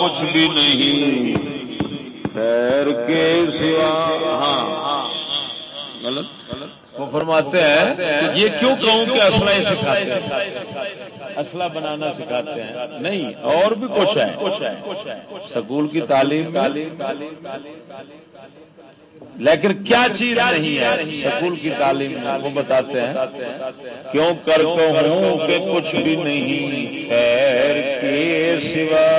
کچھ بھی نہیں۔ خیر کے سوا۔ ہاں۔ غلط۔ وہ فرماتے ہیں کہ یہ کیوں کہوں کہ اسلحہ سکھاتے ہیں؟ اسلحہ بنانا سکھاتے ہیں۔ نہیں، اور بھی کچھ ہے سکول کی تعلیم۔ لیکن کیا چیز نہیں ہے؟ سکول کی تعلیم وہ بتاتے ہیں کیوں کر کہوں کہ کچھ بھی نہیں خیر کے سوا۔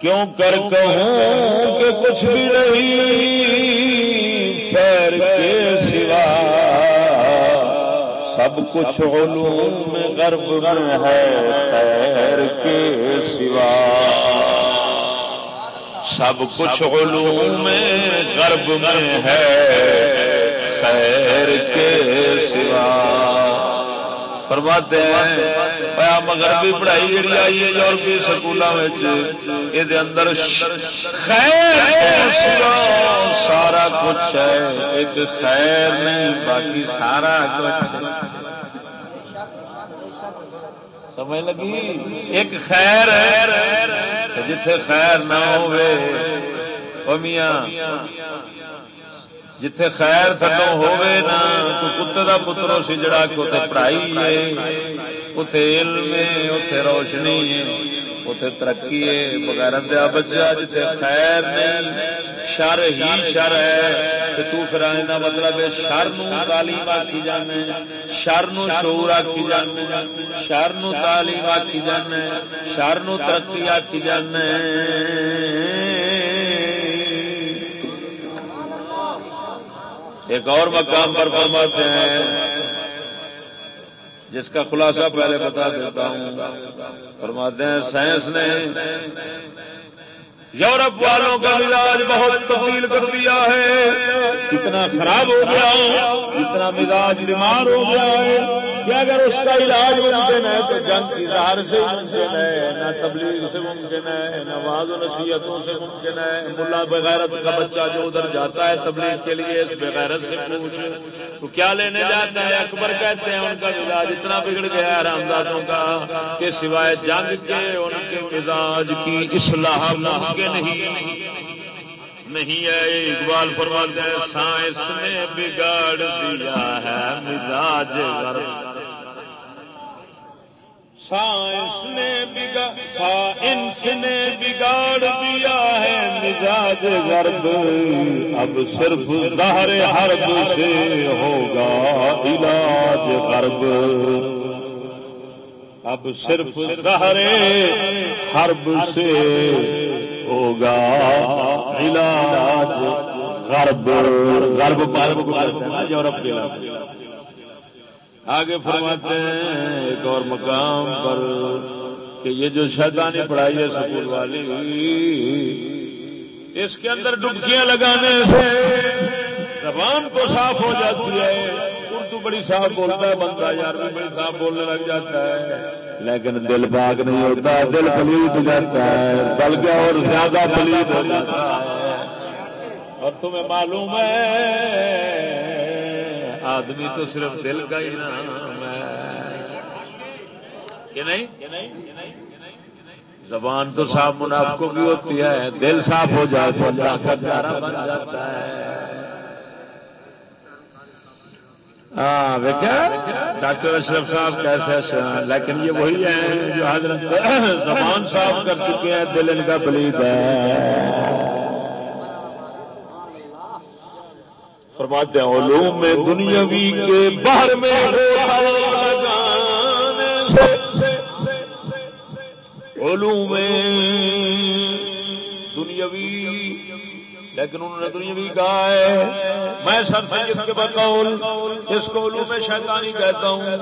کیوں کر کہوں کہ کچھ بھی نہیں خیر کے سوا۔ سب کچھ علوم میں غرب ہے۔ خیر کے سوا۔ سب کچھ علوم میں غرب میں ہے، خیر کے سوا۔ فرماتے ہیں مغربی پڑھائی جی آئی ہے یورپی سکولوں یہ اندر خیر سارا کچھ ہے۔ ایک خیر نہیں، باقی سارا کچھ سمجھ لگی؟ ایک خیر ہے۔ جتھے خیر نہ ہو میاں، جتھے خیر تھلو ہوے نا، تو کتے کا پترو سی جڑا کہ اتنے پڑھائی ہے اتے علم ہے اتے روشنی ہے۔ اتے ترقی ہے، بغیر دیا بچہ جتھے خیر نہیں، شر ہی شر ہے۔ تو پھر آنا مطلب شر تعلیم آکی جانے، شر شعور آکی جانے، شر تعلیم آکی جانے، شر ترقی آکی جانے۔ ایک اور مقام پر فرماتے ہیں، جس کا خلاصہ پہلے بتا دیتا ہوں۔ فرماتے ہیں سائنس نے یورپ والوں کا مزاج بہت تبدیل کر دیا ہے۔ کتنا خراب ہو گیا اتنا مزاج بیمار ہو گیا ہے۔ کہ اگر اس کا علاج ممکن ہے تو جنگ کی ظاہر سے ممکن ہے، نہ تبلیغ سے ممکن ہے، نہ واض و نصیحتوں سے ممکن ہے۔ ملا بغیرت کا بچہ جو ادھر جاتا ہے تبلیغ کے لیے، اس بغیرت سے پوچھ۔ تو کیا لینے جاتا ہے؟ اکبر کہتے ہیں، ان کا مزاج اتنا بگڑ گیا ہے رامدادوں کا کہ سوائے جنگ کے ان کے مزاج کی اصلاح ممکن ہی نہیں ہے اقبال فرماتے ہیں سائنس نے بگاڑ دیا ہے مزاج سائنس نے سائنس نے بگاڑ دیا ہے مزاج غرب۔ اب صرف ظاہر حرب سے ہوگا علاج غرب۔ اب صرف ظاہر حرب سے ہوگا. علاج، غرب غرب غرب یورپ کے آگے فرماتے ہیں ایک اور مقام پر کہ یہ جو شیطانی پڑھائی ہے سکول والی، اس کے اندر ڈبکیاں لگانے سے زبان کو صاف ہو جاتی ہے۔ اردو بڑی صاف بولتا ہے، بندہ یار بھی بڑی صاف بولنے لگ جاتا ہے۔ لیکن دل باغ نہیں ہوتا، دل پلیت ہو جاتا ہے، بلکہ اور زیادہ پلیت ہو جاتا ہے۔ اور تمہیں معلوم ہے، آدمی تو صرف دل کا ہی نام ہے۔ کہ نہیں؟ زبان تو صاف منافقوں کی ہوتی ہے، دل صاف ہو جائے تو اللہ کا پیارا بن جاتا ہے۔ ہاں ڈاکٹر اشرف صاحب کیسے لیکن یہ وہی ہیں جو حضرت زبان صاف کر چکے ہیں، دل ان کا پلیت ہے۔ فرماتے ہیں، علوم میں دنیاوی کے باہر میں علوم دنیاوی لیکن انہوں نے دنیاوی کہا ہے، میں سر سید کے بقول اس کو علوم شیطانی کہتا ہوں۔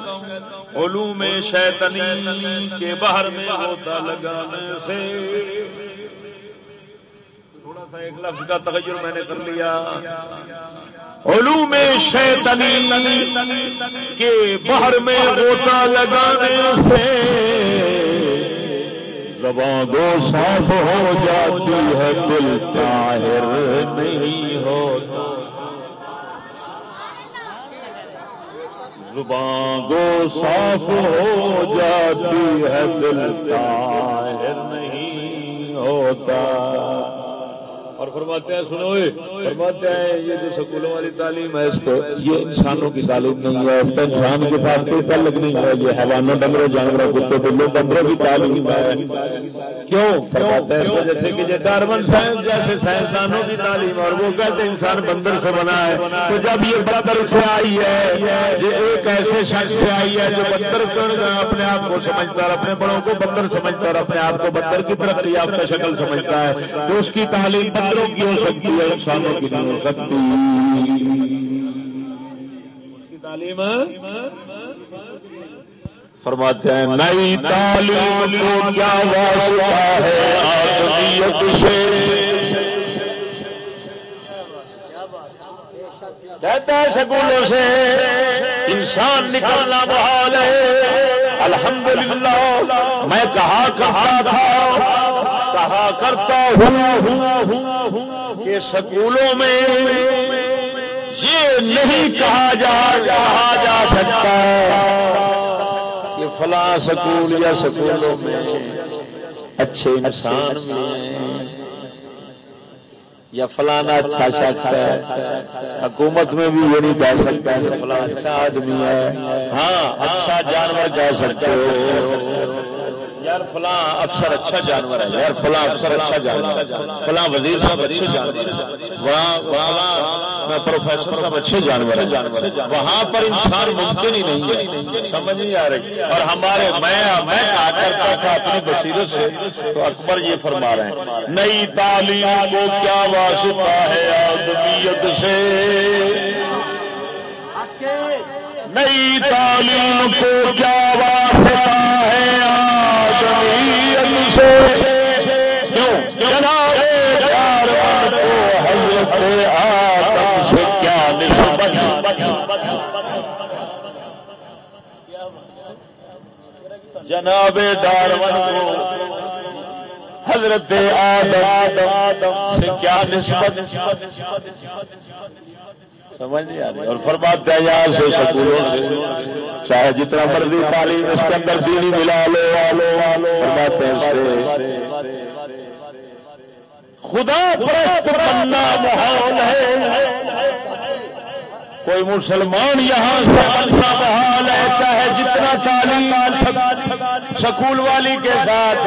علوم شیطانی کے باہر میں ہوتا لگانے سے۔ تھوڑا سا ایک لفظ کا تغیر میں نے کر لیا۔ علوم شیطنی کے بہر میں ہوتا لگانے سے۔ زباں دو صاف ہو جاتی ہے، دل طاہر نہیں ہوتا۔ زباں دو صاف ہو جاتی ہے، دل طاہر نہیں ہوتا۔ اور فرماتے ہیں، سنو فرماتے ہیں، یہ جو سکولوں والی تعلیم ہے اس کو، یہ انسانوں کی تعلیم نہیں ہے، اس کا انسان کے ساتھ کوئی تعلق نہیں ہے، یہ حیوانوں ڈنگروں جانوروں کتے بلو بندروں کی تعلیم ہے۔ کیوں؟ فرماتے ہیں جیسے کہ یہ ڈارون سائنس جیسے سائنسدانوں کی تعلیم اور وہ کہتے ہیں، انسان بندر سے بنا ہے۔ تو جب یہ بندر سے آئی ہے، یہ ایک ایسے شخص سے آئی ہے جو بندر اپنے آپ کو سمجھتا ہے اپنے بڑوں کو بندر سمجھتا اور اپنے آپ کو بندر کی طرف یافتہ شکل سمجھتا ہے۔ تو اس کی تعلیم بندروں کی ہو سکتی ہے انسانوں کی نہیں ہو سکتی۔ تعلیم؟ فرماتے ہیں نئی تعلیم کو کیا واسطہ ہے آدمیت سے؟ کہتا ہے سکولوں سے انسان نکالنا بحال ہے۔ الحمدللہ میں کہا کہا تھا کہا کرتا ہوں کہ سکولوں میں یہ نہیں کہا جا کہا جا سکتا کہ فلاں سکول یا سکولوں میں اچھے انسان یا فلانا اچھا شخص ہے، حکومت میں بھی یہ نہیں کہہ سکتا ہے فلاں اچھا آدمی ہے۔ ہاں اچھا جانور کہہ سکتے ہو۔ یار فلاں افسر اچھا جانور ہے یار فلاں افسر اچھا جانور ہے۔ فلاں وزیر صاحب اچھے جانور میں پروفیسر صاحب اچھے جانور ہے وہاں پر انسان ممکن ہی نہیں ہے۔ سمجھ نہیں آ رہی۔ اور ہمارے میں میں آ کرتا تھا اپنی بصیرت سے تو اکبر یہ فرما رہے ہیں۔ نئی تعلیم کو کیا واسطہ ہے آدمیت سے؟ نئی تعلیم کو کیا واسطہ جناب ڈارون کو حضرت آدم سے کیا نسبت سمجھ نہیں آ رہی۔ اور فرماتے ہیں، یہاں سے سکولوں سے چاہے جتنا مرضی تعلیم اس کے اندر دینی ملا لو، آلو آلو۔ فرماتے ہیں سے خدا پرست بننا محال ہے کوئی مسلمان یہاں سے اچھا بحال ہے، چاہے جتنا تعلیم سکول والی کے ساتھ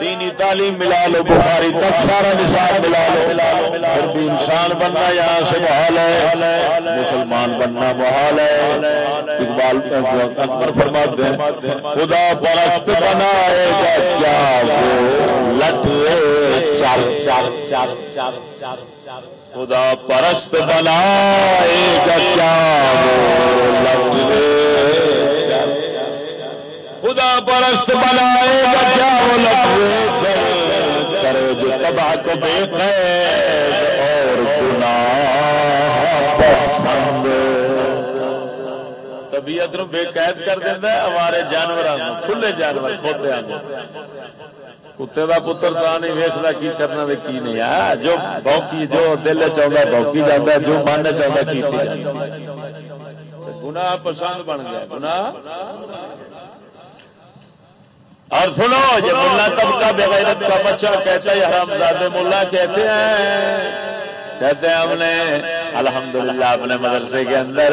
دینی تعلیم ملا لو، بخاری تک سارا نصاب ملا لو، پھر بھی انسان بننا یہاں سے بحال ہے، مسلمان بننا بحال ہے۔ اقبال اکبر فرماتے ہیں، خدا پرست بنائے گا کیا لٹ چار چار چار چار چار چار خدا پرست بنائے گا کیا خدا پرست بنائے گا کیا وہ لگے کرے جو تباہ کو بے قید اور گناہ پسند۔ طبیعت نو بے قید کر دینا ہمارے جانور کھلے جانور کھوتے آتے کتے کا پتر تو نہیں ویستا کی کرنا بھی کی نہیں۔ ہے جو بوکی جو دل چاہتا بوکی جاتا جو من چاہتا کی گنا پسند بن گیا۔ گنا اور سنو یہ ملا طبقہ بغیرت کا بچہ کہتا ہے حرام زادے ملا کہتے ہیں۔ کہتے ہیں ہم نے، الحمدللہ اپنے مدرسے کے اندر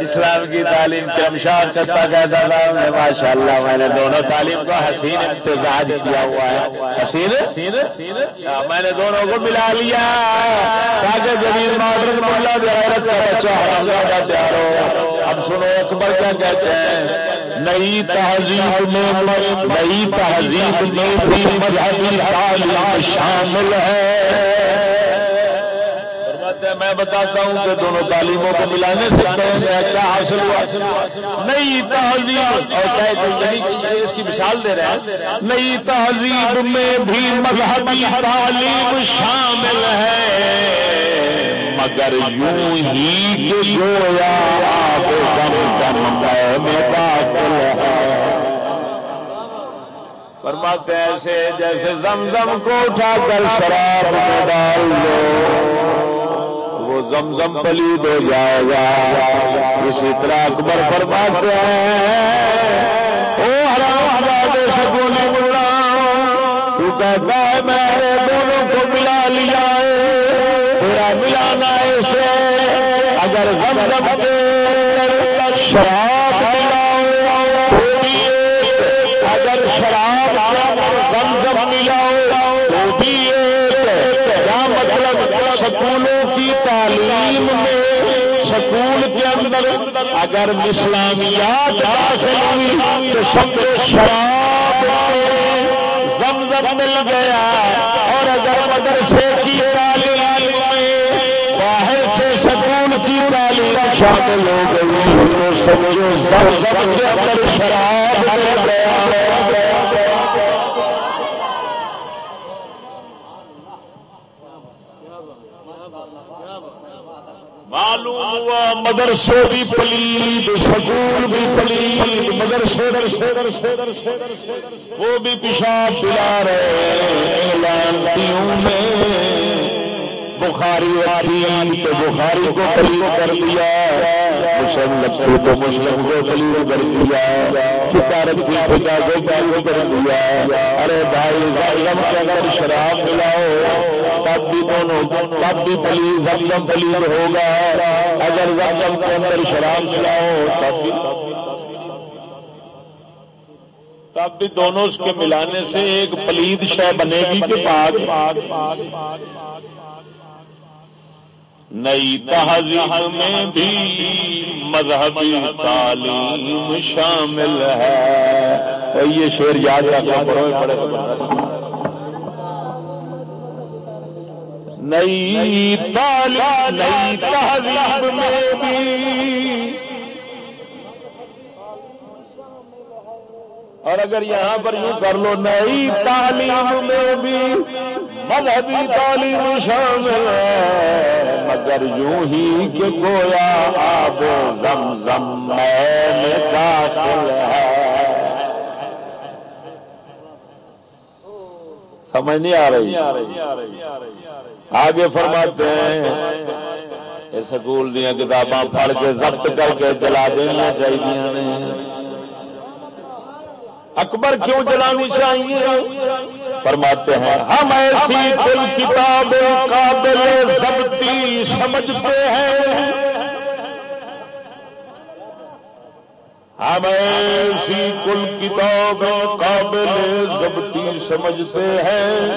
اسلام کی تعلیم کے امشار کرتا کہتا تھا میں ماشاء اللہ میں نے دونوں تعلیم کو حسین امتزاج کیا ہوا ہے۔ حسین؟ ہاں، میں نے دونوں کو ملا لیا۔ تاکہ جدید ماڈرن ملا بغیرت کا بچہ تیار ہو۔ اب سنو، اکبر کیا کہتے ہیں؟ نئی تہذیب میں نئی تہذیب میں بھی مذہبی تعلیم شامل ہے۔ میں بتاتا ہوں کہ دونوں تعلیموں کو ملانے سے کیا حاصل ہوا؟ نئی تہذیب، اور یعنی اس کی مثال دے رہے ہیں۔ نئی تہذیب میں بھی مذہبی تعلیم شامل ہے، مگر یوں ہی گویا آپ میں داخل ہے۔ فرماتے ایسے جیسے زمزم کو اٹھا کر شراب میں ڈال دو زمزم پلید ہو جائے گا اسی طرح اکبر فرماتے ہیں، او ہرا ہرا دے سکون تو کہتا ہے میں دونوں کو ملا لیا ہے ملانا اسے۔ اگر زمزم کے شراب سکول کے اندر اگر اسلامیات تو سب شراب زمزم مل گیا اور اگر مدرسے کی تعلیم میں باہر سے سکول کی تعلیم شامل ہو گئی تو سمجھو زمزم کے اندر شراب مل گیا معلوم ہوا، مدرسے بھی پلید سکول بھی پلید مدرسے وہ بھی پیشاب پلا رہے انگلینڈ میں بخاری تو بخاری کو پلید کر دیا مسلم لکھو تو مسلم کو پلید کر دیا فکارت کی پتا کو پلید کر دیا ارے بھائی غالم کے اگر شراب ملاؤ، تب بھی دونوں، تب بھی پلید زمزم پلید ہوگا۔ اگر زمزم کے اندر شراب ملاؤ، تب بھی تب بھی دونوں اس کے ملانے سے ایک پلید شہ بنے گی کہ پاک۔ نئی تہذیب میں بھی مذہبی تعلیم شامل ہے۔ یہ شیر یاد رکھنا پڑے نئی تعلیم نئی تہذیب میں بھی۔ اور اگر یہاں پر یوں کر لو نئی تعلیم میں بھی۔ مذہبی تعلیم شامل ہے، مگر یوں ہی کہ گویا آب زم زم میں داخل ہے۔ سمجھ نہیں آ رہی؟ آگے فرماتے ہیں سکول دیا کتاباں پڑھ کے ضبط کر کے چلا دینیا چاہیے اکبر کیوں جلانی چاہیے؟ فرماتے ہیں ہم ایسی دل کتاب قابل ضبطی سمجھتے ہیں. ہم ایسی کل کتاب قابل ضبطی سمجھتے ہیں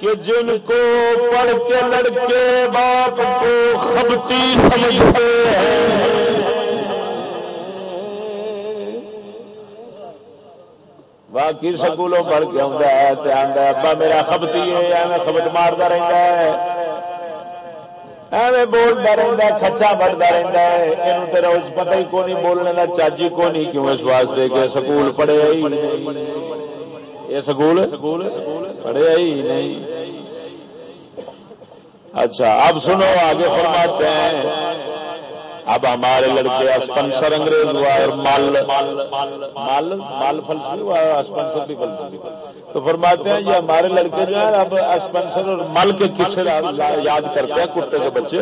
کہ جن کو پڑھ کے لڑکے باپ کو خبتی سمجھتے ہیں۔ باقی سکولوں پڑھ کے آتا ہے؟ ابا میرا خبتی ہے، ایویں خبت مارتا رہتا ہے۔ ایویں بولتا رہتا ہے کچا بڑھتا رہتا ہے۔ یہ تیرا اس پتہ ہی کون بولنے کا چاچی کو نہیں کیوں اس واسطے کہ سکول پڑھے ہی یہ سکول سکول؟ پڑھے ہی نہیں۔ اچھا اب سنو، آگے فرماتے ہیں۔ اب ہمارے لڑکے اسپنسر انگریز ہوا اور مال مال مال فلسفی ہوا ہے اسپنسر بھی فلسفی تو فرماتے ہیں یہ ہمارے لڑکے جو ہیں، اب اسپنسر اور مل کے قصے یاد کرتے ہیں کتے کے بچے۔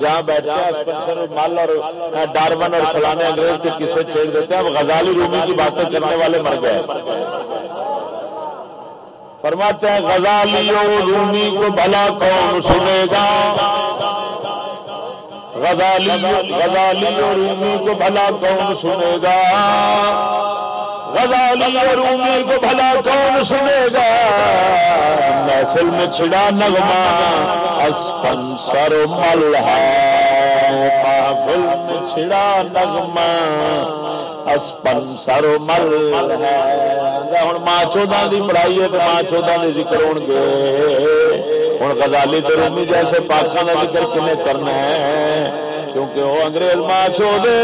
جہاں بیٹھتے ہیں اسپنسر اور مل اور ڈارون اور فلانے انگریز کے قصے چھیڑ دیتے ہیں۔ اب غزالی رومی کی باتیں کرنے والے مر گئے۔ فرماتے ہیں غزالی رومی کو بھلا کون سنے گا؟ غزالی غزالی اور رومی کو بھلا کون سنے گا؟ غزالی اور رومی کو بھلا کون سنے گا؟ محفل میں چھڑا نغمہ اسپنسر مل ہے محفل میں چھڑا نغمہ اسپنسر مل ہوں ماں چودہ کی پڑھائی ہے تو ماں چودہ کے ذکر ہو گے ہوں۔ گزالی تو جیسے پاکستان کا ذکر کنے کرنا ہے؟ کیونکہ وہ انگریز ماں چو دے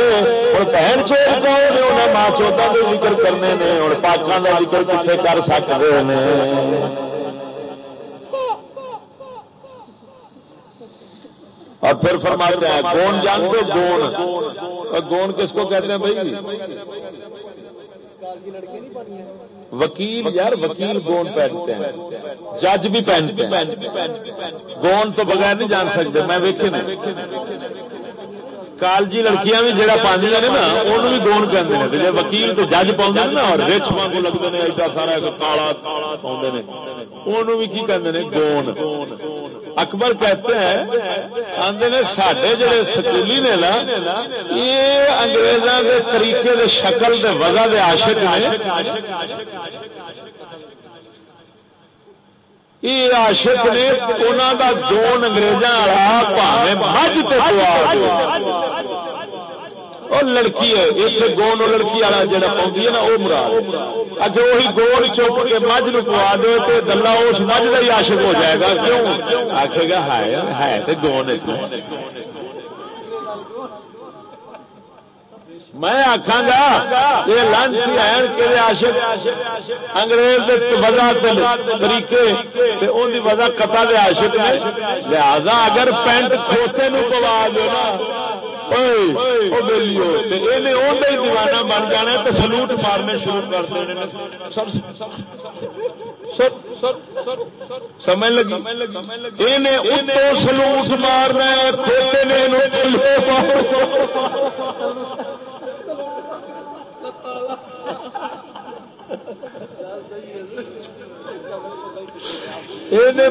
ہوں بہن چوٹ کون انہیں ماں چوتوں کے ذکر کرنے نے ہوں پاکستان کا ذکر کتنے کر سکتے ہیں؟ اور پھر فرماتے ہیں، گون جانتے گون۔ گون کس کو کہتے ہیں بھائی؟ وکیل یار وکیل گون پہنتے ہیں جج بھی پہنتے ہیں گون تو بغیر نہیں جان سکتے میں ویکے کالجی لڑکیاں بھی جہاں پہ نا وہ بھی گون کہ جی وکیل تو جج پاؤں نا اور رچ واگ لگتے ہیں ایڈا سارا کالا پاؤں وہ بھی کی کہ گون اکبر کہتے ہیں آدھے نے سڈے جڑے سکولی نے نا یہ انگریزوں کے طریقے دے شکل دے وجہ دے عاشق نے یہ عاشق نے انہوں کا جون اگریزوں والا مجھ وہ لڑکی ہے اتنے گون لڑکی والا جہاں پاؤں ہے نا وہ مراد اچھا وہی گول چوک کے مجھ نو پوا دے تو گلا اس مجھ کا ہی عاشق ہو جائے گا، کیوں؟ آخے گا ہے ہے تو۔ گون میں آخا گا یہ لانچ این کے عاشق؟ انگریز وجہ طریقے ان کی وجہ کتا دے عاشق نے۔ لہذا اگر پینٹ کھوتے پوا دو نا دیوانہ بن جانا تو سلوٹ مارنے شروع کر دینے سمجھ لگی سلوٹ مارنا کھوتے نے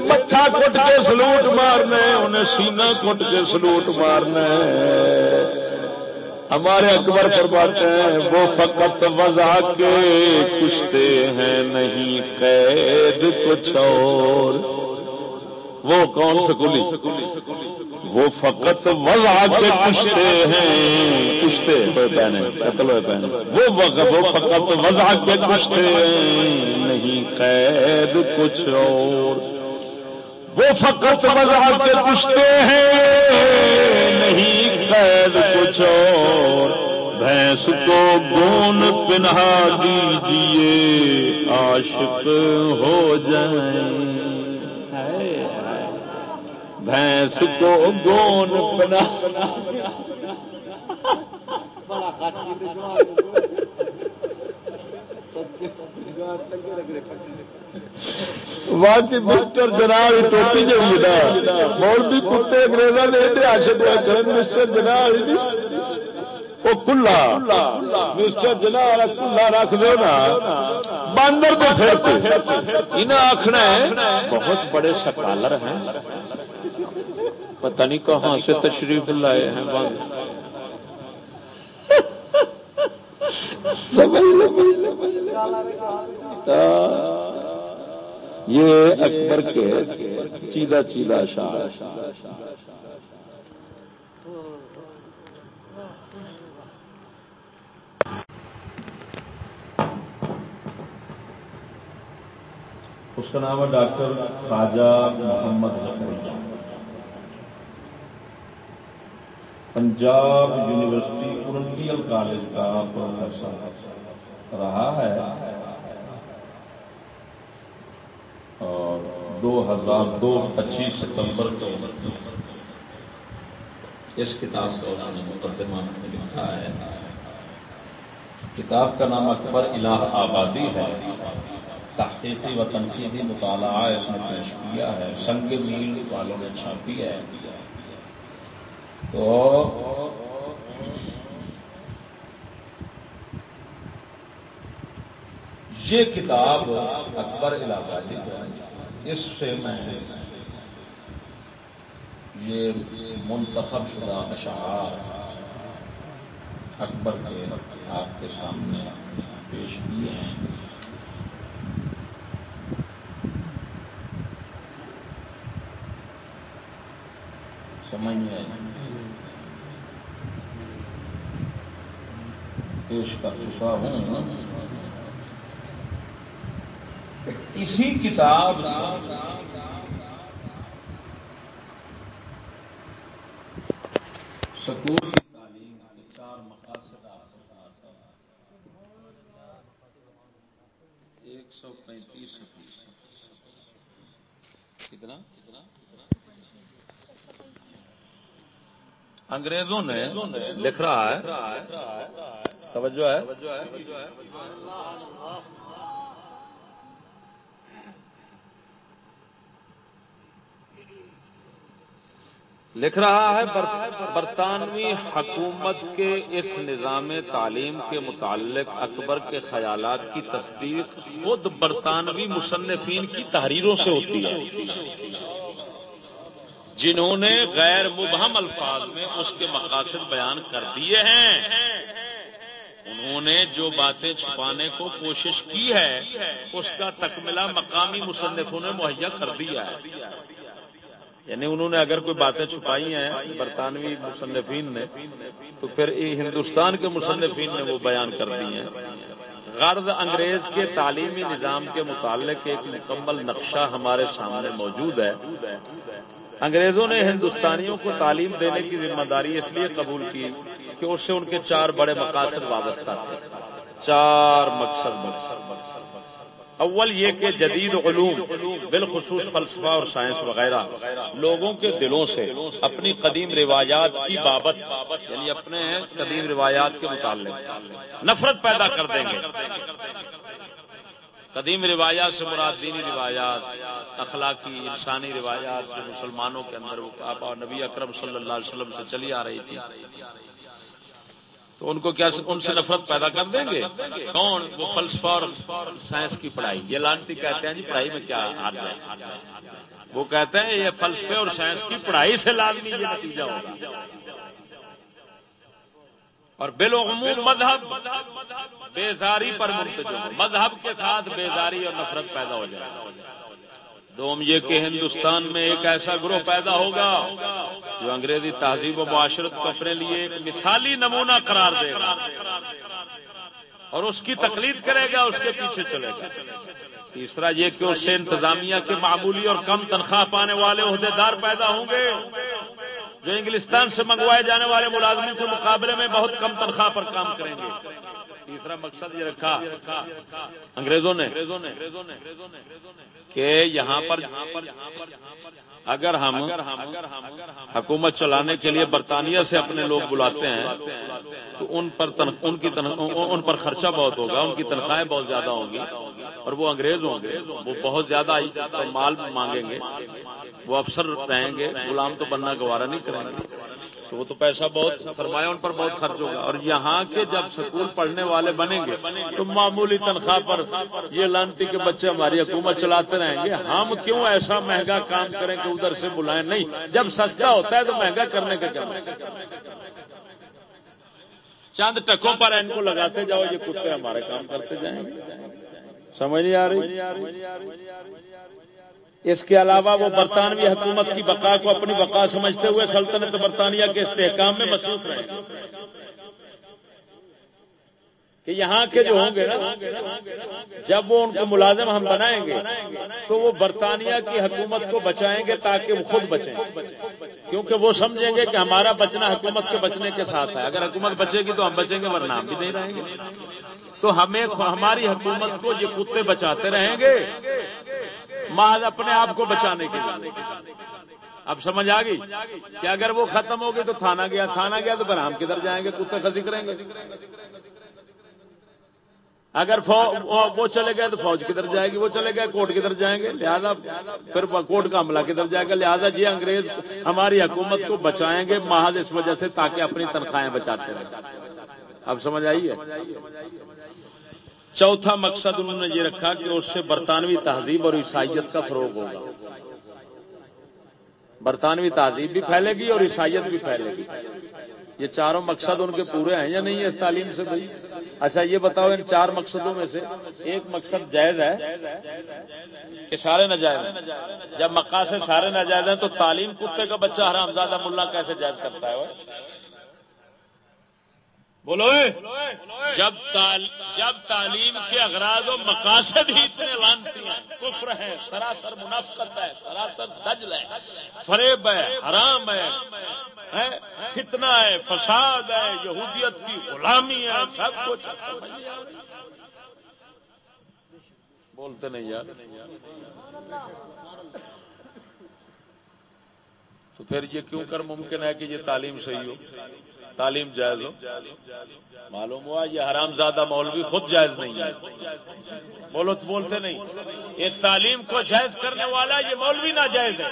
مٹھا کٹ کے سلوٹ مارنا انہیں سینا کٹ کے سلوٹ مارنا ہمارے اکبر فرماتے ہیں، وہ فقط وضع کے کشتے ہیں، نہیں قید کچھ اور وہ کون سکولی؟ وہ فقط وضع کے کشتے ہیں۔ کشتے ہوئے پہنے قتل ہوئے پہنے وہ فقط وضع کے کشتے ہیں۔ نہیں قید کچھ اور۔ وہ فقط وضع کے کشتے ہیں۔ نہیں قید کچھ اور۔ بھینس کو گون پنہا دیجیے عاشق ہو جائیں۔ بھینس کو گون بنا۔ واقعی مسٹر جناب ٹوپی جو مول بھی کتے انگریزا نے آشد مسٹر جناب وہ کلا، مسٹر کلا رکھ دو نا۔ باندر کو پھر آخنا ہے، بہت بڑے سکالر ہیں۔ پتہ نہیں کہاں سے تشریف لائے ہیں یہ اکبر کے چیلا چیلا شاہ اس کا نام ہے doctor Khawaja Muhammad Punjab university oriental college کا پروفیسر رہا ہے اور دو ہزار دو پچیس ستمبر کو اس کتاب کا اس نے مقدمہ لکھا ہے۔ کتاب کا نام اکبر الہ آبادی ہے۔ تحقیقی و تنقیدی مطالعہ اس نے پیش کیا ہے۔ سنگ میل والوں نے چھاپی ہے۔ تو یہ کتاب اکبر علاقہ اس سے میں یہ منتخب شدہ اشعار اکبر کے آپ کے سامنے پیش کیے ہیں۔ سمجھ میں پیش کر چکا ہوں۔ اسی کتاب سکول کی تعلیم چار مقاصد ایک سو پینتیس کتنا؟ انگریزوں نے لکھ رہا ہے۔ توجہ ہے۔ لکھ رہا ہے برطانوی حکومت کے اس نظام تعلیم کے متعلق اکبر کے خیالات کی تصدیق خود برطانوی مصنفین کی تحریروں سے ہوتی ہے۔ جنہوں نے غیر مبہم الفاظ میں اس کے مقاصد بیان کر دیے ہیں۔ انہوں نے جو باتیں چھپانے کو کوشش کی ہے، اس کا تکملہ مقامی مصنفوں نے مہیا کر دیا ہے۔ یعنی انہوں نے اگر کوئی باتیں چھپائی ہیں برطانوی مصنفین نے، تو پھر ہندوستان کے مصنفین نے وہ بیان کر دی ہیں۔ غرض انگریز کے تعلیمی نظام کے متعلق ایک مکمل نقشہ ہمارے سامنے موجود ہے۔ انگریزوں نے ہندوستانیوں کو تعلیم دینے کی ذمہ داری اس لیے قبول کی کہ اس سے ان کے چار بڑے مقاصد وابستہ تھے۔ چار مقصد مقصد اول یہ کہ جدید علوم، بالخصوص فلسفہ اور سائنس وغیرہ، لوگوں کے دلوں سے اپنی قدیم روایات کی بابت یعنی اپنے قدیم روایات کے متعلق نفرت پیدا کر دیں گے۔ قدیم روایات سے مراد دینی روایات، اخلاقی، انسانی روایات سے مسلمانوں کے اندر نبی اکرم صلی اللہ علیہ وسلم سے چلی آ رہی تھی۔ تو ان کو کیا ان سے نفرت پیدا کر دیں گے؟ کون؟ وہ فلسفہ اور سائنس کی پڑھائی۔ یہ لانتی کہتے ہیں جی پڑھائی میں کیا ہے وہ کہتے ہیں یہ فلسفے اور سائنس کی پڑھائی سے لازمی یہ نتیجہ ہوگا۔ اور بالعموم مذہب بیزاری پر منتظر مذہب کے ساتھ بیزاری اور نفرت پیدا ہو جائے۔ دوم یہ کہ ہندوستان میں ایک ایسا گروہ پیدا ہوگا جو انگریزی تہذیب و معاشرت کو اپنے لیے ایک مثالی نمونہ قرار دے گا اور اس کی تقلید کرے گا اس کے پیچھے چلے گا۔ تیسرا یہ کہ اس سے انتظامیہ کے معمولی اور کم تنخواہ پانے والے عہدے دار پیدا ہوں گے جو انگلستان سے منگوائے جانے والے ملازموں کے مقابلے میں بہت کم تنخواہ پر کام کریں گے۔ تیسرا مقصد یہ رکھا انگریزوں نے کہ یہاں پر اگر ہم حکومت چلانے کے لیے برطانیہ سے اپنے لوگ بلاتے ہیں، تو ان پر ان کی ان پر خرچہ بہت ہوگا، ان کی تنخواہیں بہت زیادہ ہوں گی اور وہ انگریز ہوں گے، وہ بہت زیادہ مال مانگیں گے، وہ افسر رہیں گے، غلام تو بننا گوارا نہیں کریں گے۔ تو وہ تو پیسہ بہت سرمایہ ان پر بہت خرچ ہوگا۔ اور یہاں کے جب سکول پڑھنے والے بنیں گے، تو معمولی تنخواہ پر یہ لانتی کے بچے ہماری حکومت چلاتے رہیں گے۔ ہم کیوں ایسا مہنگا کام کریں کہ ادھر سے بلائیں؟ نہیں، جب سستا ہوتا ہے تو مہنگا کرنے کا کیا چند ٹکوں پر ان کو لگاتے جاؤ، یہ کتے ہمارے کام کرتے جائیں گے۔ سمجھ نہیں آ رہی؟ اس کے علاوہ وہ برطانوی حکومت کی بقا کو اپنی بقا سمجھتے ہوئے سلطنت برطانیہ کے استحکام میں مصروف رہے کہ یہاں کے جو ہوں گے نا، جب وہ ان کو ملازم ہم بنائیں گے، تو وہ برطانیہ کی حکومت کو بچائیں گے تاکہ وہ خود بچیں۔ کیونکہ وہ سمجھیں گے کہ ہمارا بچنا حکومت کے بچنے کے ساتھ ہے۔ اگر حکومت بچے گی تو ہم بچیں گے، ورنہ ہم بھی نہیں رہیں گے۔ تو ہمیں ہماری حکومت کو یہ کتے بچاتے رہیں گے۔ محض اپنے آپ کو بچانے کے لیے۔ اب سمجھ آ گئی کہ اگر وہ ختم ہو گئی تو تھانہ گیا تھانہ گیا تو پھر ہم کدھر جائیں گے؟ کتے خسی کریں گے۔ اگر وہ چلے گئے تو فوج کدھر جائے گی؟ وہ چلے گئے کوٹ کدھر جائیں گے؟ لہذا پھر کوٹ کا حملہ کدھر جائے گا؟ لہذا جی انگریز ہماری حکومت کو بچائیں گے محض اس وجہ سے تاکہ اپنی تنخواہیں بچاتے رہیں۔ اب سمجھ آئیے چوتھا مقصد انہوں نے یہ رکھا کہ اس سے برطانوی تہذیب اور عیسائیت کا فروغ ہوگا۔ برطانوی تہذیب بھی پھیلے گی اور عیسائیت بھی پھیلے گی۔ یہ چاروں مقصد ان کے پورے ہیں یا نہیں اس تعلیم سے بھائی؟ اچھا یہ بتاؤ ان چار مقصدوں میں سے ایک مقصد جائز ہے کہ سارے ناجائز ہیں؟ جب مکہ سے سارے ناجائز ہیں تو تعلیم کتے کا بچہ حرام زیادہ ملا کیسے جائز کرتا ہے؟ بولو جب جب تعلیم کے اغراض و مقاصد ہی اتنے لانتی ہیں۔ کفر ہے سراسر منافقت ہے سراسر دجل ہے۔ فریب ہے حرام ہے؟ فتنہ ہے فساد ہے یہودیت کی غلامی ہے سب کچھ۔ بولتے نہیں یار۔ تو پھر یہ کیوں کر ممکن ہے کہ یہ تعلیم صحیح ہو؟ تعلیم جائز ہو معلوم ہوا یہ حرام زیادہ مولوی خود جائز نہیں ہے بولو تو بولتے نہیں اس تعلیم کو جائز کرنے والا یہ مولوی ناجائز ہے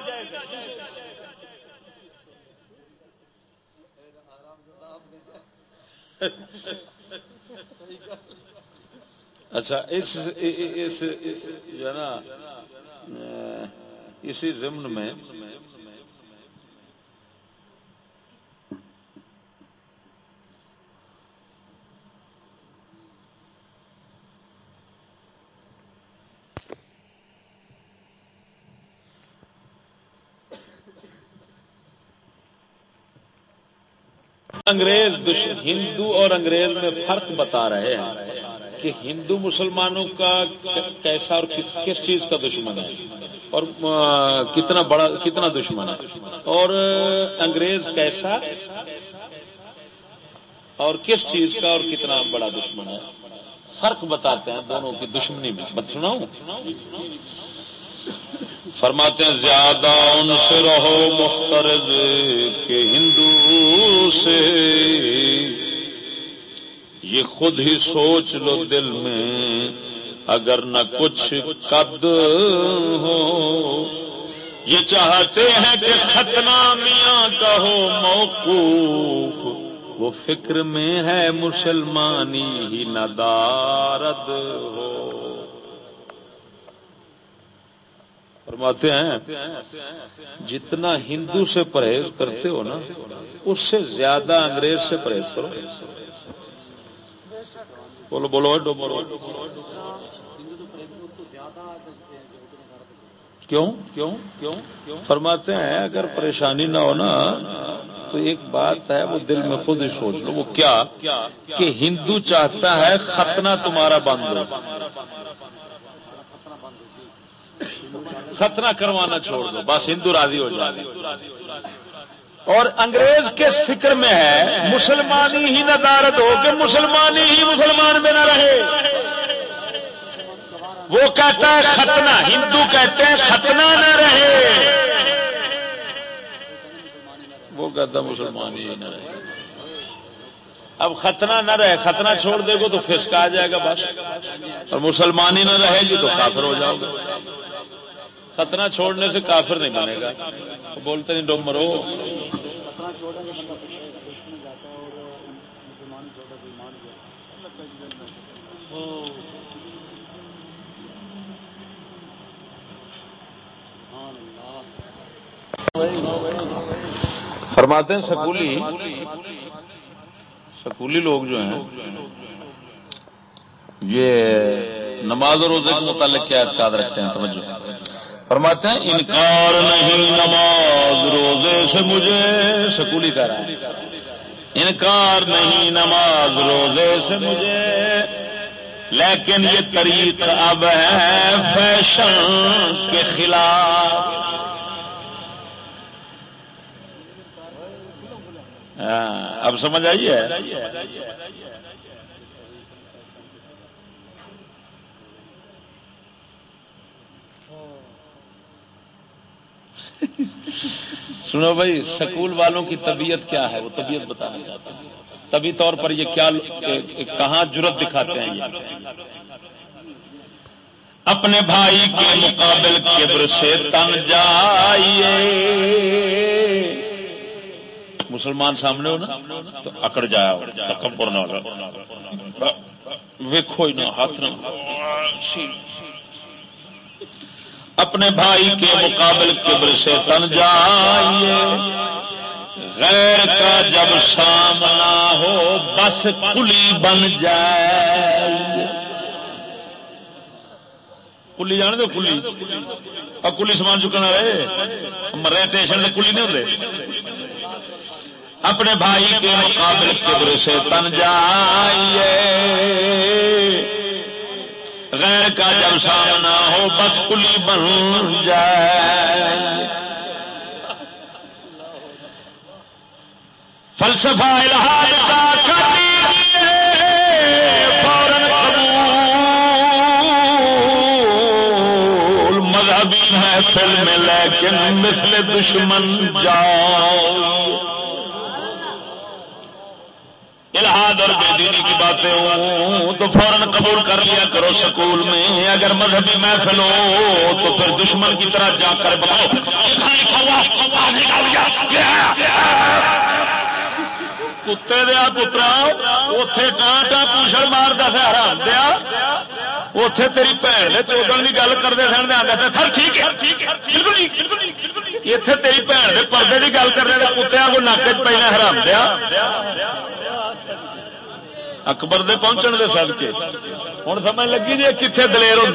اچھا اس اس جو ہے نا اسی ضمن میں انگریز ہندو اور انگریز میں فرق بتا رہے ہیں کہ ہندو مسلمانوں کا کیسا اور کس چیز کا دشمن ہے اور کتنا بڑا، کتنا دشمن ہے اور انگریز کیسا اور کس چیز کا اور کتنا بڑا دشمن ہے فرق بتاتے ہیں دونوں کی دشمنی میں۔ بت سناؤں؟ فرماتے ہیں، زیادہ ان سے رہو مخترد کہ ہندو سے۔ یہ خود ہی سوچ لو دل میں، اگر نہ کچھ قد ہو۔ یہ چاہتے ہیں کہ ختنہ میاں کا ہو موقوف، وہ فکر میں ہے مسلمانی ہی ندارد ہو۔ فرماتے ہیں، جتنا ہندو سے پرہیز کرتے ہو نا، اس سے زیادہ انگریز سے پرہیز کرو۔ بولو بولو کیوں کیوں کیوں؟ فرماتے ہیں، اگر پریشانی نہ ہو نا، تو ایک بات ہے، وہ دل میں خود ہی سوچ لو۔ وہ کیا کہ ہندو چاہتا ہے ختنہ تمہارا بند ہو۔ ختنہ کروانا چھوڑ دو، بس ہندو راضی ہو جائے۔ اور انگریز کس فکر میں ہے؟ مسلمانی ہی ندارت ہو کہ مسلمانی ہی مسلمان میں نہ رہے۔ وہ کہتا ہے ختنہ، ہندو کہتے ہیں ختنہ نہ رہے۔ وہ کہتا مسلمان ہی نہ رہے۔ اب ختنہ نہ رہے، ختنہ چھوڑ دے گا تو فسک آ جائے گا بس۔ اور مسلمان ہی نہ رہے گی تو کافر ہو جاؤ گے۔ ختنہ چھوڑنے سے کافر نہیں بنے گا۔ بولتے نہیں ڈوم مرو۔ فرماتے ہیں سکولی سکولی لوگ جو ہیں، یہ نماز اور روزے کے متعلق کیا اعتقاد رکھتے ہیں؟ توجہ۔ فرماتے ہیں، انکار نہیں، نماز روزے سے مجھے سکولی کر رہا ہے۔ انکار نہیں، نماز روزے سے مجھے۔ لیکن یہ طریق اب ہے فیشن کے خلاف۔ ہاں، اب سمجھ آئیے سنو بھائی، سکول والوں کی طبیعت کیا ہے؟ وہ طبیعت بتانا چاہتا ہوں طبی طور پر یہ کیا کہاں جرت دکھاتے ہیں یہ؟ اپنے بھائی کے مقابل کبر سے تن جائیے۔ مسلمان سامنے ہو نا؟ تو اکڑ جایا تکبر نہ ویکھو ہی نہ، ہاتھ نہ۔ اپنے بھائی کے مقابل کبر سے تن جائیے۔ غیر کا جب سامنا ہو، بس کلی بن جائے کلی جان دو کلی؟ اور کلی سامان چکنا رہے مرے اسٹیشن سے کلی نہیں ہوتے اپنے بھائی کے مقابل کبر سے تن جائیے۔ غیر کا جب سامنا ہو، بس کلی بن جائے۔ فلسفہ الہاد کا فوراً قبول۔ مذہبی ہے فلم لیکن مثل دشمن جاؤ۔ الہاد اور بے دینی کی باتیں ہوں تو فوراً قبول کر لیا کرو سکول میں۔ اگر مذہبی محفل ہو تو پھر دشمن کی طرح جا کر بتاؤ۔ کتے دیا پترا اتے ٹان ٹان پوچھل مارتا سا حرام دیا۔ اتے تیری بھن نے چوگل کی گل کرتے سن آتا سر ٹھیک ہے اتنے تیری بھن کے پردے کی گل کرنے کتیا کو نک چ پہلے حرام دیا۔ اکبر دے پہنچن دے سد کے ہوں سمجھ لگی جی کتنے دلیر ہوں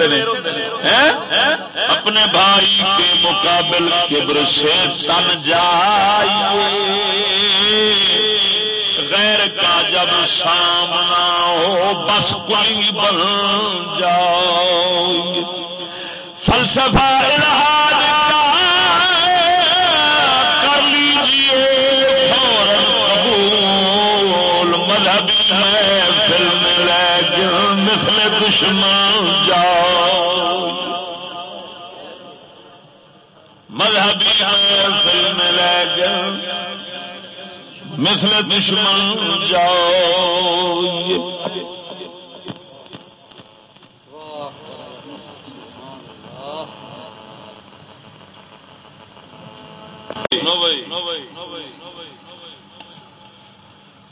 اپنے بھائی کے مقابل کبر سے تن جائیے۔ غیر کا جب سامنا ہو، بس کوئی بن جاؤ فلسفہ مثل دشمن جاؤ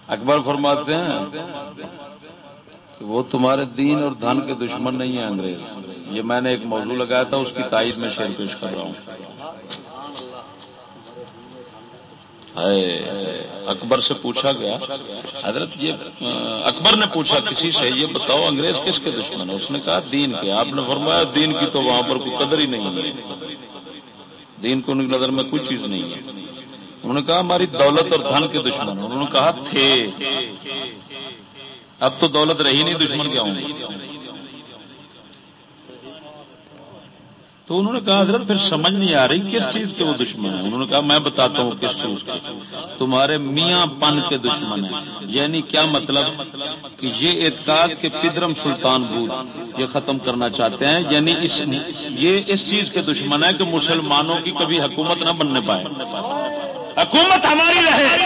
اکبر فرماتے ہیں وہ تمہارے دین اور دھن کے دشمن نہیں ہیں انگریز۔ یہ میں نے ایک موضوع لگایا تھا، اس کی تائید میں شیر پیش کر رہا ہوں۔ اکبر سے پوچھا گیا، حضرت یہ، اکبر نے پوچھا کسی سے، یہ بتاؤ انگریز کس کے دشمن ہے اس نے کہا دین کے۔ آپ نے فرمایا دین کی تو وہاں پر کوئی قدر ہی نہیں ہے۔ دین کو ان کی نظر میں کوئی چیز نہیں ہے۔ انہوں نے کہا ہماری دولت اور دھن کے دشمن انہوں نے کہا تھے۔ اب تو دولت رہی نہیں، دشمن کیا ہوں تو انہوں نے کہا، حضرت، پھر سمجھ نہیں آ رہی کس چیز کے وہ دشمن ہیں۔ انہوں نے کہا، میں بتاتا ہوں کس چیز کے۔ تمہارے میاں پن کے دشمن ہیں۔ یعنی کیا مطلب کہ یہ اعتقاد کے پدرم سلطان بود یہ ختم کرنا چاہتے ہیں؟ یعنی اس یہ اس چیز کے دشمن ہے کہ مسلمانوں کی کبھی حکومت نہ بننے پائے۔ حکومت ہماری رہے۔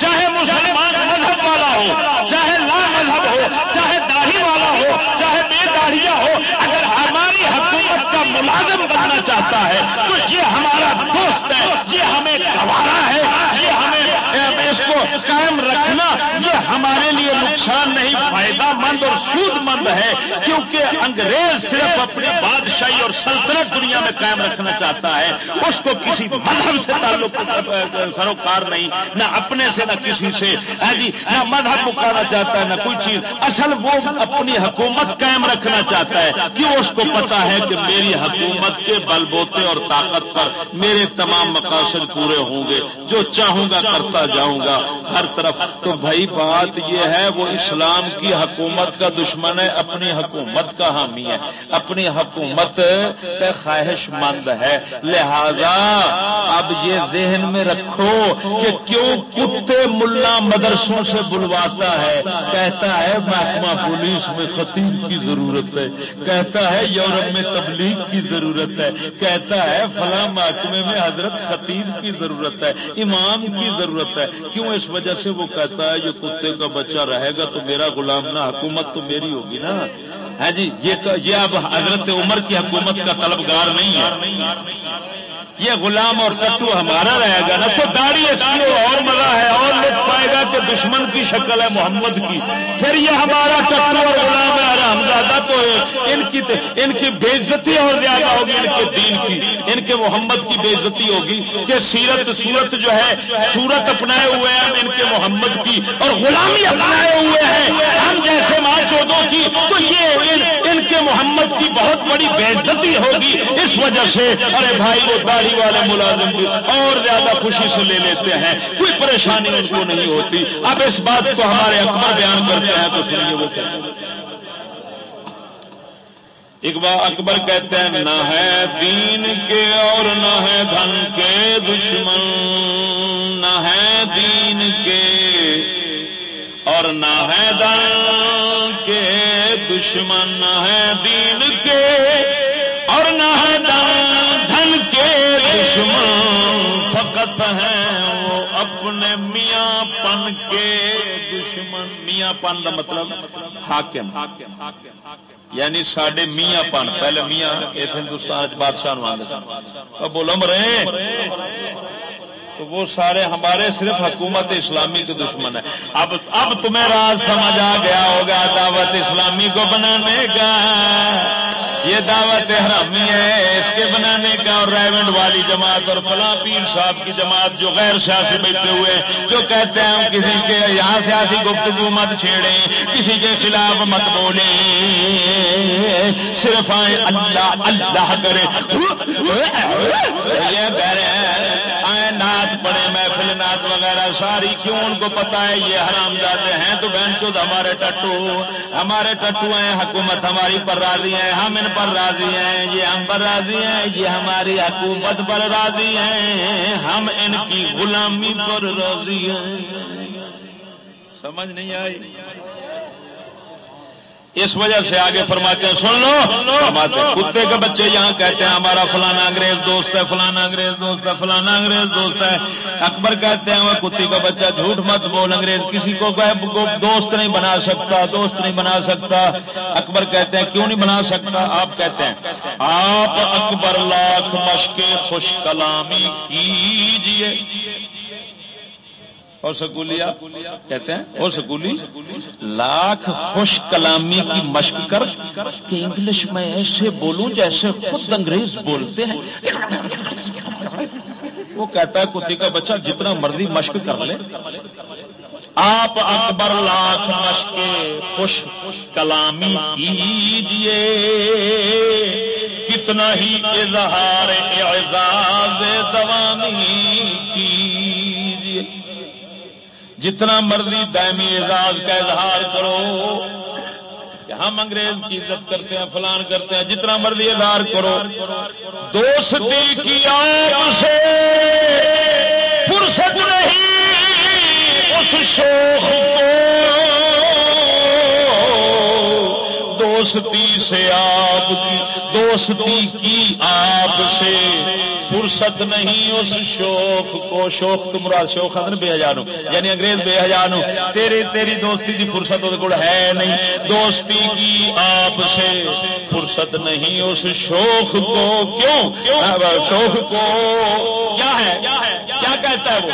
چاہے مسلمان مذہب والا ہو، چاہے لا مذہب ہو، چاہے داڑھی والا ہو، چاہے بے داڑھیا ہو، اگر ملازم بننا چاہتا ہے تو یہ ہمارا دوست ہے یہ ہمیں گوارا ہے یہ ہمیں اس کو قائم رکھنا یہ ہمارے لیے نقصان نہیں، فائدہ مند اور سود مند ہے، کیونکہ انگریز صرف اپنی بادشاہی اور سلطنت دنیا میں قائم رکھنا چاہتا ہے۔ اس کو کسی مذہب سے تعلق، سروکار نہیں، نہ اپنے سے، نہ کسی سے۔ ہاں جی نہ مذہب مکانا چاہتا ہے، نہ کوئی چیز۔ اصل وہ اپنی حکومت قائم رکھنا چاہتا ہے۔ کیوں؟ اس کو پتا ہے کہ میری حکومت کے بل بوتے اور طاقت پر میرے تمام مقاصد پورے ہوں گے۔ جو چاہوں گا، کرتا جاؤں گا۔ ہر طرف۔ تو بھائی بات یہ ہے، وہ اسلام کی حکومت کا دشمن ہے، اپنی حکومت کا حامی ہے۔ اپنی حکومت کا خواہش مند ہے۔ لہذا اب یہ ذہن میں رکھو کہ کیوں کتے ملا مدرسوں سے بلواتا ہے۔ کہتا ہے، محکمہ پولیس میں خطیب کی ضرورت ہے۔ کہتا ہے، یورپ میں تبلیغ کی ضرورت ہے۔ کہتا ہے، فلاں محکمے میں حضرت خطیب کی ضرورت ہے، امام کی ضرورت ہے۔ کیوں اس وجہ سے وہ کہتا ہے، یہ کتے کا بچہ رہے گا تو میرا غلام نہ، حکومت تو میری ہوگی نا۔ ہے ہاں جی یہ اب حضرت عمر کی حکومت کا طلبگار نہیں ہے۔ یہ غلام اور کٹو ہمارا رہے گا نا۔ تو داڑھی اس کی اور مزہ ہے، اور لطف پائے گا کہ دشمن کی شکل ہے محمد کی۔ پھر یہ ہمارا کٹو اور غلام ہے آرام زیادہ تو ان کی ان کی بےزتی اور زیادہ ہوگی ان کے دین کی۔ ان کے محمد کی بےزتی ہوگی کہ سیرت سورت جو ہے، سورت اپنائے ہوئے ہیں ان کے محمد کی۔ اور غلامی اپنائے ہوئے ہیں۔ ہم جیسے ماں چودوں کی، تو یہ ان کے محمد کی بہت بڑی بےزتی ہوگی۔ اس وجہ سے ارے بھائی، وہ داڑھی والے ملازم بھی اور زیادہ خوشی سے لے لیتے ہیں۔ کوئی پریشانی ان کو نہیں ہوتی۔ اب اس بات کو ہمارے اکبر بیان کرتے ہیں تو سنیے وہ اقبال اکبر کہتے ہیں، نہ ہے دین کے اور نہ ہے دھن کے دشمن۔ نہ ہے دین کے اور نہ ہے دن کے۔ دشمن نہ ہے دین کے اور نہ ہے دھن کے دشمن فقط ہیں وہ اپنے میاں پن کے دشمن۔ میاں پن کا مطلب حاکم۔ یعنی سڈے میاں پن۔ پہلے میاں ہندوستان بادشاہ بولو مرے۔ تو وہ سارے ہمارے صرف حکومت اسلامی کے دشمن ہیں۔ اب اب تمہیں راز سمجھ آ گیا ہوگا دعوت اسلامی کو بنانے کا۔ یہ دعوت حرامی ہے، اس کے بنانے کا۔ اور ریونڈ والی جماعت اور فلاں پیر صاحب کی جماعت جو غیر سیاسی بیٹھے ہوئے جو کہتے ہیں ہم کسی کے یہاں سیاسی گفتگو مت چھیڑیں، کسی کے خلاف مت بولیں۔ صرف آئے اللہ اللہ کرے۔ یہ کہہ رہے ہیں۔ نعت پڑے محفل نعت وغیرہ، ساری کیوں ان کو پتا ہے یہ حرام جاتے ہیں؟ تو بہن چود ہمارے ٹٹو ہمارے ٹٹو ہیں، حکومت ہماری پر راضی ہے ہم ان پر راضی ہیں، یہ ہم پر راضی ہیں، یہ ہماری حکومت پر راضی ہیں، ہم ان کی غلامی پر راضی ہیں۔ سمجھ نہیں آئی؟ اس وجہ سے آگے فرماتے ہیں، سن لو، فرماتے ہیں، کتے کے بچے یہاں کہتے ہیں، ہمارا فلانا انگریز دوست ہے، فلانا انگریز دوست ہے، فلانا انگریز دوست ہے۔ اکبر کہتے ہیں، وہ کتی کا بچہ جھوٹ مت بول، انگریز کسی کو دوست نہیں بنا سکتا، دوست نہیں بنا سکتا۔ اکبر کہتے ہیں، کیوں نہیں بنا سکتا؟ آپ کہتے ہیں، آپ اکبر لاکھ مشق خوش کلامی کیجیے اور سکولیا کہتے ہیں؟ اور سکولی؟ لاکھ خوش کلامی کی مشق کر کہ انگلش میں ایسے بولوں جیسے خود انگریز بولتے ہیں۔ وہ کہتا ہے کتی کا بچہ جتنا مرضی مشق کر لے۔ آپ اکبر لاکھ مشق خوش کلامی کیجیے کتنا ہی اظہار اعزاز دوامی کیجیے جتنا مرضی دائمی اعزاز کا اظہار کرو، کہ ہم انگریز کی عزت کرتے ہیں، فلان کرتے ہیں، جتنا مرضی اظہار کرو دوستی کی آپ سے فرصت نہیں اس شوق کو۔ دوستی سے آپ کی، دوستی کی آپ سے فرصت نہیں اس شوق کو، شوق تم مراد شوق ہے بے ہزار یعنی انگریز بے ہزار تیری تیری دوستی کی فرصت وہ ہے نہیں، دوستی کی آپ سے فرصت نہیں اس شوق کو، کیوں؟ شوق کو، کیا ہے؟ کیا کہتا ہے وہ؟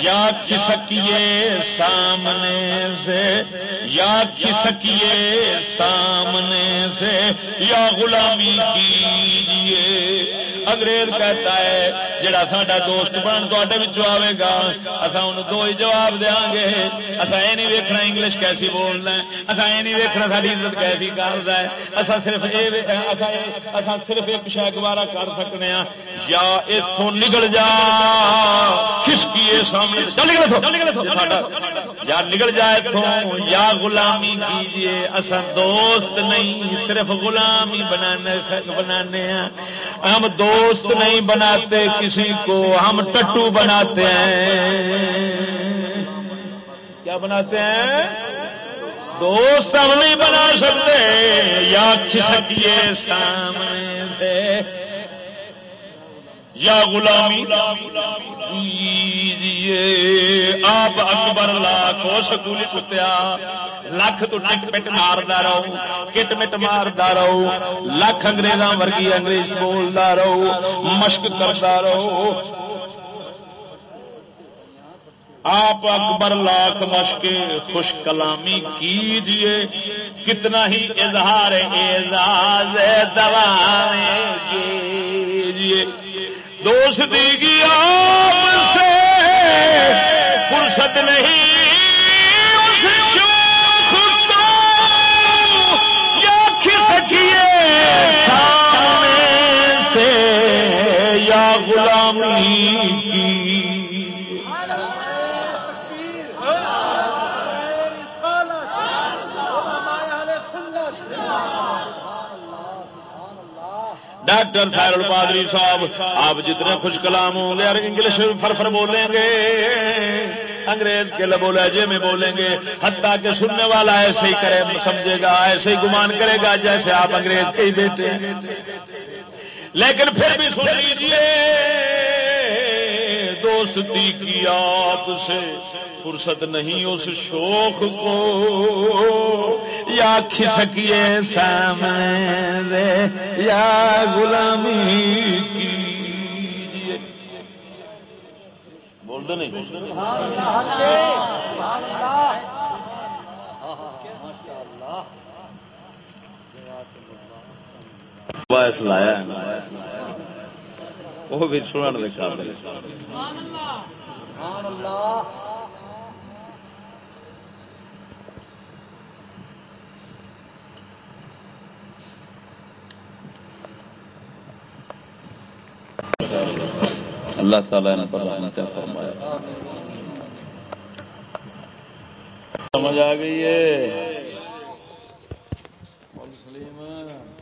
یا کھسکیے سامنے سے، یا کھسکیے سامنے سے، یا غلامی کیجیے۔ انگریز کہتا ہے، جڑا ساڈا دوست بن تے آئے گا اصا ان دو ہی جواب دیا گے۔ اصا یہ نہیں ویکنا انگلش کیسی بولنا اصا یہ نہیں ویکنا ساری عزت کیسی کرتا ہے۔ اصا صرف یہ اصا صرف ایک شہ گوارا کر سکنے ہاں یا اتوں نکل جا کھسکیے سامنے یا نکل جائے اتوں یا غلامی کیجیے اصا دوست نہیں، صرف غلامی بنانے بنانے ہیں ہم دوست نہیں بناتے، کسی کو ہم ٹٹو بناتے ہیں۔ کیا بناتے ہیں؟ دوست ہم نہیں بنا سکتے، یا کھسکیے سامنے سے۔ یا غلامی آپ اکبر لاکھ ہو سکولی ستیا لکھ تو ٹک پٹ ماردا رہو، کٹ مٹ ماردا رہو لکھ انگریزاں ورگی انگریز بولدا رہو، مشق کرتا رہو۔ آپ اکبر لاکھ مشق، خوش کلامی کیجیے، کتنا ہی اظہار اعزاز دوا کیجیے۔ دوست دی آپ سے۔ فرصت نہیں۔ ڈاکٹر خیر پادری صاحب، آپ جتنے خوش کلام ہوں گے، اور انگلش فرفر بولیں گے، انگریز کے لبو لہجے میں بولیں گے، حتیٰ کہ سننے والا ایسے ہی کرے، سمجھے گا، ایسے ہی گمان کرے گا جیسے آپ انگریز کے ہی دیتے لیکن پھر بھی سن لیجیے دوستی کی آپ سے فرصت نہیں اس شوق کو۔ یا کھسکیے سامنے یا غلامی کی سنتے نہیں؟ باعث لایا۔ وہ بھی سنن دے قابل اللہ تعالیٰ نے پر رحمت فرمایا؟ سمجھ آ گئی ہے؟